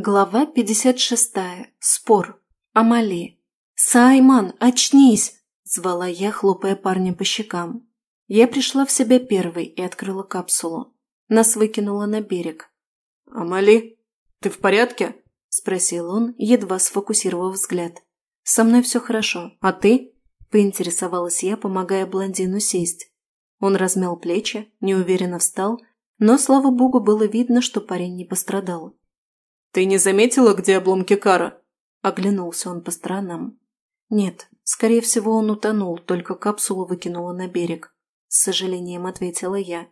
Глава 56. Спор. Амали. «Саймон, очнись!» – звала я, хлопая парня по щекам. Я пришла в себя первой и открыла капсулу. Нас выкинуло на берег. «Амали, ты в порядке?» – спросил он, едва сфокусировав взгляд. «Со мной все хорошо. А ты?» – поинтересовалась я, помогая блондину сесть. Он размял плечи, неуверенно встал, но, слава богу, было видно, что парень не пострадал. «Ты не заметила, где обломки кара?» Оглянулся он по сторонам. «Нет, скорее всего, он утонул, только капсулу выкинула на берег», – с сожалением ответила я.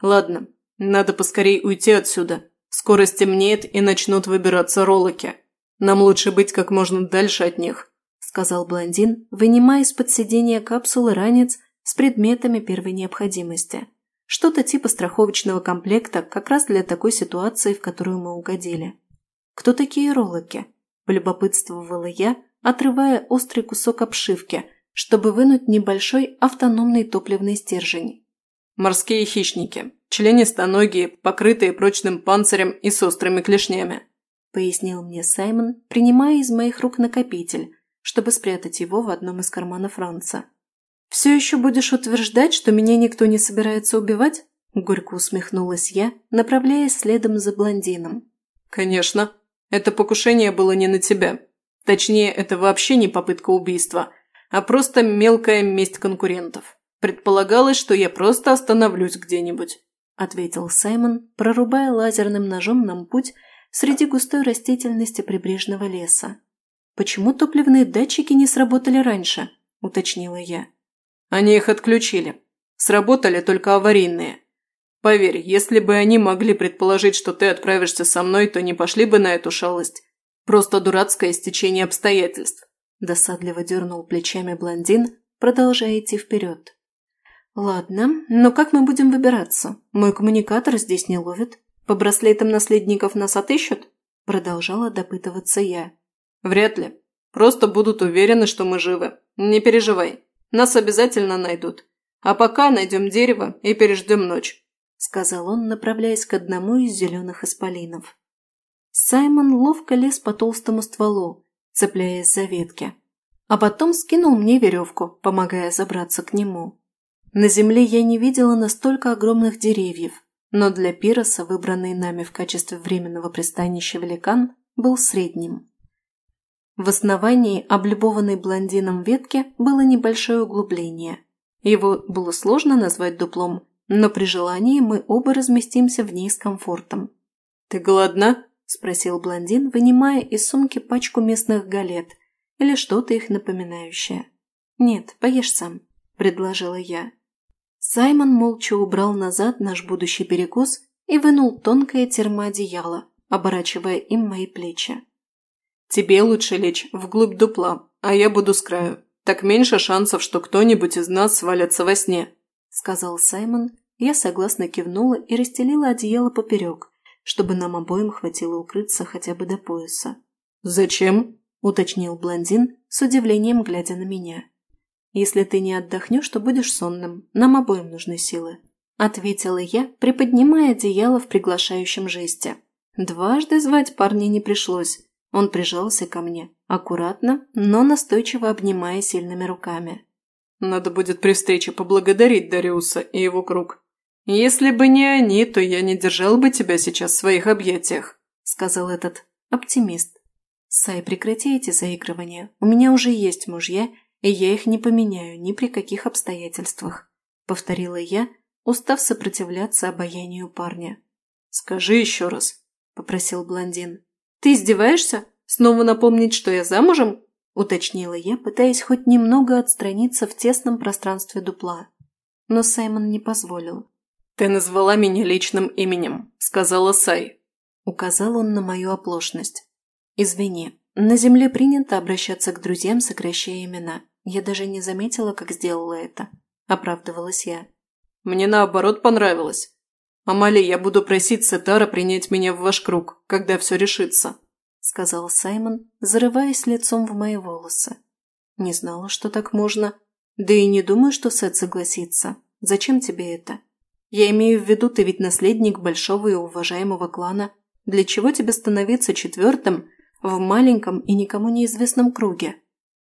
«Ладно, надо поскорей уйти отсюда. Скоро стемнеет и начнут выбираться ролоки. Нам лучше быть как можно дальше от них», – сказал блондин, вынимая из-под сидения капсулы ранец с предметами первой необходимости. Что-то типа страховочного комплекта как раз для такой ситуации, в которую мы угодили. «Кто такие ролоки?» – полюбопытствовала я, отрывая острый кусок обшивки, чтобы вынуть небольшой автономный топливный стержень. «Морские хищники, членистоногие, покрытые прочным панцирем и с острыми клешнями», – пояснил мне Саймон, принимая из моих рук накопитель, чтобы спрятать его в одном из карманов Франца. «Все еще будешь утверждать, что меня никто не собирается убивать?» – горько усмехнулась я, направляясь следом за блондином. «Конечно», это покушение было не на тебя. Точнее, это вообще не попытка убийства, а просто мелкая месть конкурентов. Предполагалось, что я просто остановлюсь где-нибудь», – ответил Саймон, прорубая лазерным ножом нам путь среди густой растительности прибрежного леса. «Почему топливные датчики не сработали раньше?» – уточнила я. «Они их отключили. Сработали только аварийные. Поверь, если бы они могли предположить, что ты отправишься со мной, то не пошли бы на эту шалость. Просто дурацкое стечение обстоятельств. Досадливо дернул плечами блондин, продолжая идти вперед. «Ладно, но как мы будем выбираться? Мой коммуникатор здесь не ловит. По браслетам наследников нас отыщут?» Продолжала допытываться я. «Вряд ли. Просто будут уверены, что мы живы. Не переживай. Нас обязательно найдут. А пока найдем дерево и переждем ночь сказал он, направляясь к одному из зеленых исполинов. Саймон ловко лез по толстому стволу, цепляясь за ветки, а потом скинул мне веревку, помогая забраться к нему. На земле я не видела настолько огромных деревьев, но для пироса, выбранный нами в качестве временного пристанища великан, был средним. В основании облюбованной блондином ветки было небольшое углубление. Его было сложно назвать дуплом, но при желании мы оба разместимся в ней с комфортом. «Ты голодна?» – спросил блондин, вынимая из сумки пачку местных галет или что-то их напоминающее. «Нет, поешь сам», – предложила я. Саймон молча убрал назад наш будущий перекус и вынул тонкое термоодеяло, оборачивая им мои плечи. «Тебе лучше лечь вглубь дупла, а я буду с краю. Так меньше шансов, что кто-нибудь из нас свалится во сне», сказал Саймон. Я согласно кивнула и расстелила одеяло поперек, чтобы нам обоим хватило укрыться хотя бы до пояса. «Зачем?» – уточнил блондин, с удивлением глядя на меня. «Если ты не отдохнешь, то будешь сонным. Нам обоим нужны силы», – ответила я, приподнимая одеяло в приглашающем жесте. Дважды звать парня не пришлось. Он прижался ко мне, аккуратно, но настойчиво обнимая сильными руками. Надо будет при встрече поблагодарить Дариуса и его круг. Если бы не они, то я не держал бы тебя сейчас в своих объятиях», – сказал этот оптимист. «Сай, прекрати эти заигрывания. У меня уже есть мужья, и я их не поменяю ни при каких обстоятельствах», – повторила я, устав сопротивляться обаянию парня. «Скажи еще раз», – попросил блондин. «Ты издеваешься? Снова напомнить, что я замужем?» – уточнила я, пытаясь хоть немного отстраниться в тесном пространстве дупла. Но Саймон не позволил. «Ты назвала меня личным именем», – сказала Сай. Указал он на мою оплошность. «Извини, на земле принято обращаться к друзьям, сокращая имена. Я даже не заметила, как сделала это», – оправдывалась я. «Мне наоборот понравилось. Амали, я буду просить Сетара принять меня в ваш круг, когда все решится», сказал Саймон, зарываясь лицом в мои волосы. Не знала, что так можно. Да и не думаю, что Сет согласится. Зачем тебе это? Я имею в виду, ты ведь наследник большого и уважаемого клана. Для чего тебе становиться четвертым в маленьком и никому неизвестном круге?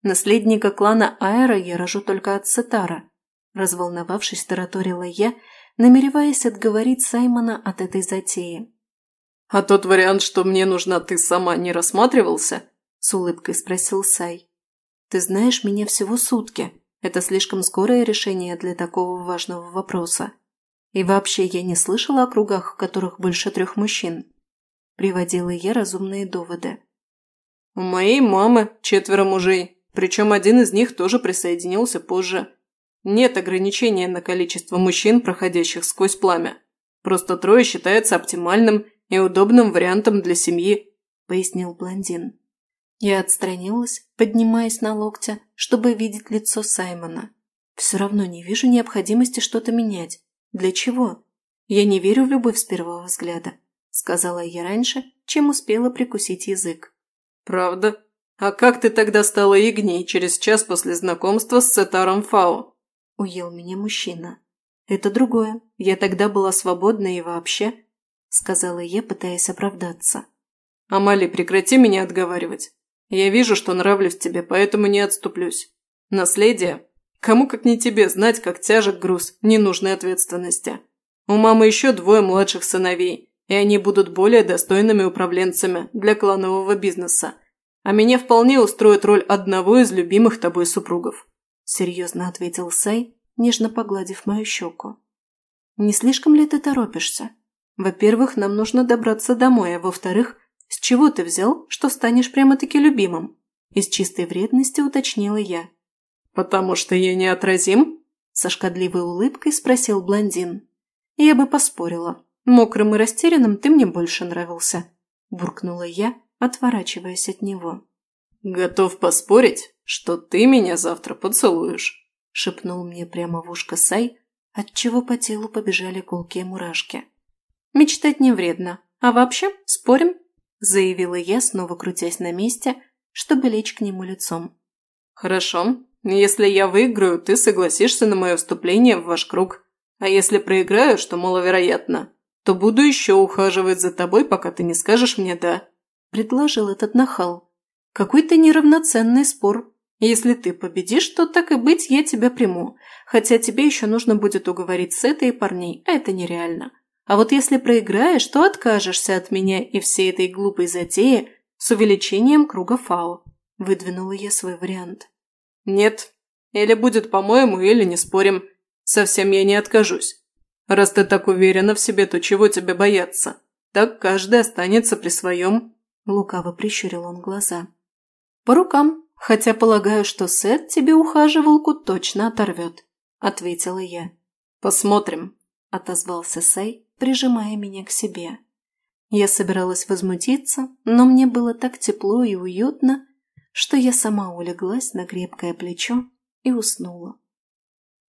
Наследника клана Аэра я рожу только от Сетара. Разволновавшись, тараторила я, намереваясь отговорить Саймона от этой затеи. «А тот вариант, что мне нужна ты сама, не рассматривался?» – с улыбкой спросил Сай. «Ты знаешь меня всего сутки. Это слишком скорое решение для такого важного вопроса. И вообще я не слышала о кругах, в которых больше трех мужчин. Приводила я разумные доводы. У моей мамы четверо мужей, причем один из них тоже присоединился позже. Нет ограничения на количество мужчин, проходящих сквозь пламя. Просто трое считается оптимальным и удобным вариантом для семьи», – пояснил блондин. Я отстранилась, поднимаясь на локте, чтобы видеть лицо Саймона. Все равно не вижу необходимости что-то менять. Для чего? Я не верю в любовь с первого взгляда, сказала я раньше, чем успела прикусить язык. Правда? А как ты тогда стала Игней через час после знакомства с Сетаром Фао? Уел меня мужчина. Это другое. Я тогда была свободна и вообще, сказала я, пытаясь оправдаться. Амали, прекрати меня отговаривать. Я вижу, что нравлюсь тебе, поэтому не отступлюсь. Наследие? Кому как не тебе знать, как тяжек груз ненужной ответственности. У мамы еще двое младших сыновей, и они будут более достойными управленцами для кланового бизнеса. А меня вполне устроит роль одного из любимых тобой супругов. Серьезно ответил Сай, нежно погладив мою щеку. Не слишком ли ты торопишься? Во-первых, нам нужно добраться домой, а во-вторых, «С чего ты взял, что станешь прямо-таки любимым?» Из чистой вредности уточнила я. «Потому что я неотразим?» Со шкодливой улыбкой спросил блондин. «Я бы поспорила. Мокрым и растерянным ты мне больше нравился», буркнула я, отворачиваясь от него. «Готов поспорить, что ты меня завтра поцелуешь», шепнул мне прямо в ушко Сай, отчего по телу побежали колкие мурашки. «Мечтать не вредно. А вообще, спорим?» – заявила я, снова крутясь на месте, чтобы лечь к нему лицом. «Хорошо. Если я выиграю, ты согласишься на мое вступление в ваш круг. А если проиграю, что маловероятно, то буду еще ухаживать за тобой, пока ты не скажешь мне «да», – предложил этот нахал. «Какой-то неравноценный спор. Если ты победишь, то так и быть, я тебя приму. Хотя тебе еще нужно будет уговорить с этой парней, а это нереально. А вот если проиграешь, то откажешься от меня и всей этой глупой затеи с увеличением круга фау. Выдвинула я свой вариант. Нет. Или будет по-моему, или не спорим. Совсем я не откажусь. Раз ты так уверена в себе, то чего тебе бояться? Так каждый останется при своем. Лукаво прищурил он глаза. По рукам, хотя полагаю, что Сет тебе ухаживалку точно оторвет, ответила я. Посмотрим, отозвался Сэй, прижимая меня к себе. Я собиралась возмутиться, но мне было так тепло и уютно, что я сама улеглась на крепкое плечо и уснула.